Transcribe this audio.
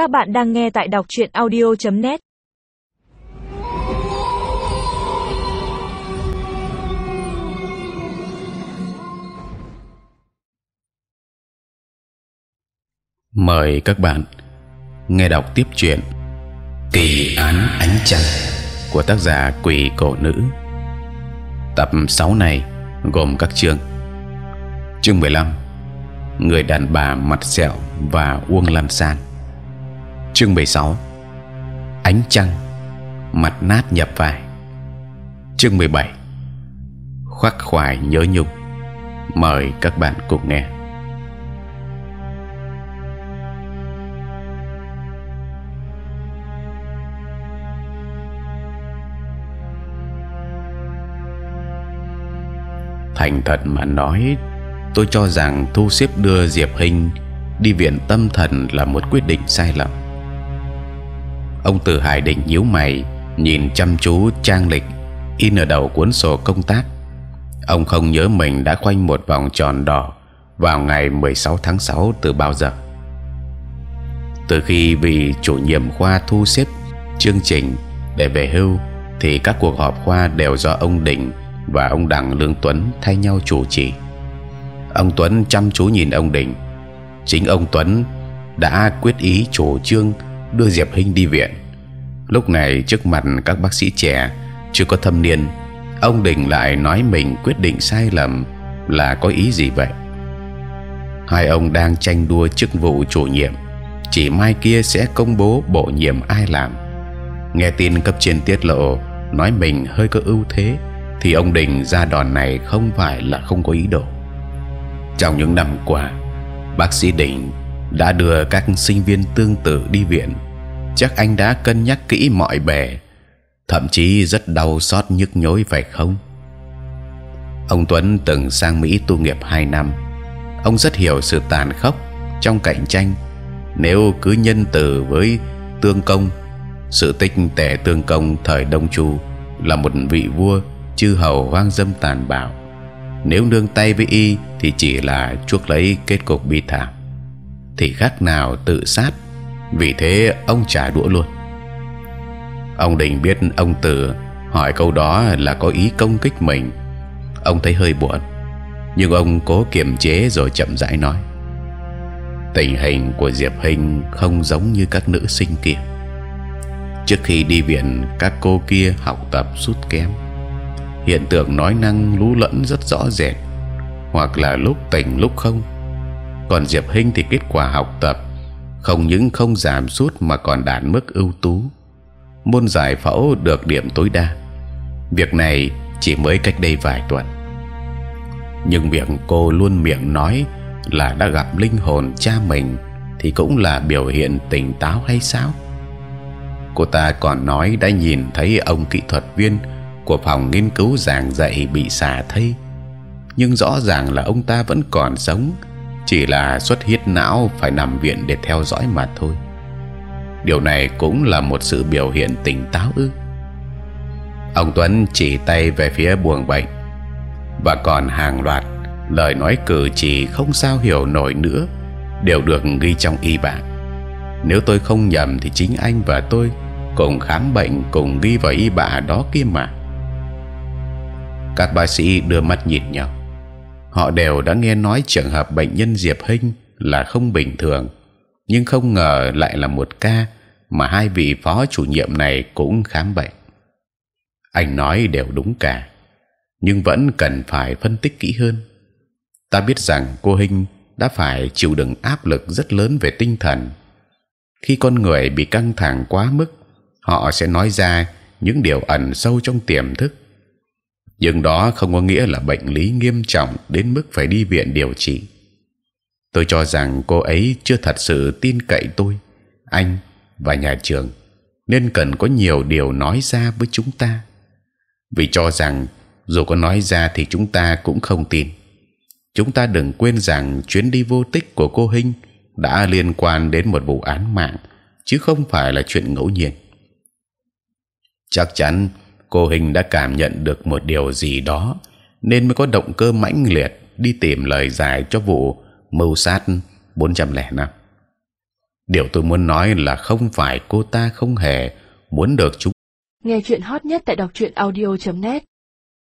Các bạn đang nghe tại đọc truyện audio.net. Mời các bạn nghe đọc tiếp chuyện Kỳ án ánh trăng của tác giả Quỷ Cổ Nữ. Tập 6 này gồm các chương. Chương 15 Người đàn bà mặt sẹo và Uông Lan San. Chương 16 Ánh trăng, mặt nát nhập vai. Chương 17 Khoác khoải nhớ nhung. Mời các bạn cùng nghe. thành thật mà nói, tôi cho rằng thu xếp đưa diệp hình đi viện tâm thần là một quyết định sai lầm ông từ hải định nhíu mày, nhìn chăm chú trang lịch in ở đầu cuốn sổ công tác ông không nhớ mình đã khoanh một vòng tròn đỏ vào ngày 16 tháng 6 từ bao giờ từ khi vị chủ nhiệm khoa thu xếp chương trình để về hưu, thì các cuộc họp khoa đều do ông Định và ông Đặng Lương Tuấn thay nhau chủ trì. Ông Tuấn chăm chú nhìn ông Định. Chính ông Tuấn đã quyết ý chủ trương đưa Diệp Hinh đi viện. Lúc này trước mặt các bác sĩ trẻ chưa có thâm niên, ông Đình lại nói mình quyết định sai lầm là có ý gì vậy? Hai ông đang tranh đua chức vụ chủ nhiệm, chỉ mai kia sẽ công bố bổ nhiệm ai làm. Nghe tin cấp trên tiết lộ nói mình hơi có ưu thế thì ông Đình ra đòn này không phải là không có ý đồ. Trong những năm qua, bác sĩ Đình đã đưa các sinh viên tương tự đi viện. Chắc anh đã cân nhắc kỹ mọi bề, thậm chí rất đau xót nhức nhối phải không? Ông Tuấn từng sang Mỹ tu nghiệp 2 năm, ông rất hiểu sự tàn khốc trong cạnh tranh. Nếu cứ nhân từ với tương công, sự tích tẻ tương công thời Đông Chu là một vị vua chư hầu hoang dâm tàn bạo nếu nương tay với y thì chỉ là chuốc lấy kết cục bi thảm thì khác nào tự sát. Vì thế ông trả đũa luôn. Ông đình biết ông tử hỏi câu đó là có ý công kích mình. Ông thấy hơi buồn, nhưng ông cố kiềm chế rồi chậm rãi nói. Tình hình của diệp hinh không giống như các nữ sinh kia. Trước khi đi viện, các cô kia học tập sút kém. Hiện tượng nói năng lú lẫn rất rõ rệt, hoặc là lúc tỉnh lúc không còn diệp hinh thì kết quả học tập, không những không giảm sút mà còn đạt mức ưu tú. Môn giải phẫu được điểm tối đa. Việc này chỉ mới cách đây vài tuần. Nhưng việc cô luôn miệng nói là đã gặp linh hồn cha mình thì cũng là biểu hiện tỉnh táo hay sao? Cô ta còn nói đã nhìn thấy ông kỹ thuật viên của phòng nghiên cứu giảng dạy bị xả thây. Nhưng rõ ràng là ông ta vẫn còn sống chỉ là xuất huyết não phải nằm viện để theo dõi mà thôi. Điều này cũng là một sự biểu hiện tỉnh táo ư. Ông Tuấn chỉ tay về phía buồng bệnh. Và còn hàng loạt lời nói cử chỉ không sao hiểu nổi nữa đều được ghi trong y bản nếu tôi không nhầm thì chính anh và tôi cùng khám bệnh cùng ghi vào y bạ đó kia mà. Các bác sĩ đưa mắt nhìn nhau họ đều đã nghe nói trường hợp bệnh nhân diệp hinh là không bình thường. Nhưng không ngờ lại là một ca mà hai vị phó chủ nhiệm này cũng khám bệnh. Anh nói đều đúng cả, nhưng vẫn cần phải phân tích kỹ hơn. Ta biết rằng cô hinh đã phải chịu đựng áp lực rất lớn về tinh thần. Khi con người bị căng thẳng quá mức, họ sẽ nói ra những điều ẩn sâu trong tiềm thức nhưng đó không có nghĩa là bệnh lý nghiêm trọng đến mức phải đi viện điều trị. Tôi cho rằng cô ấy chưa thật sự tin cậy tôi, anh và nhà trường, nên cần có nhiều điều nói ra với chúng ta. Vì cho rằng dù có nói ra thì chúng ta cũng không tin. Chúng ta đừng quên rằng chuyến đi vô tích của cô Hinh đã liên quan đến một vụ án mạng, chứ không phải là chuyện ngẫu nhiên. Chắc chắn cô hình đã cảm nhận được một điều gì đó, nên mới có động cơ mãnh liệt đi tìm lời giải cho vụ mưu sát 405 điều tôi muốn nói là không phải cô ta không hề muốn được chúng Nghe chuyện hot nhất tại đọc truyện audio.net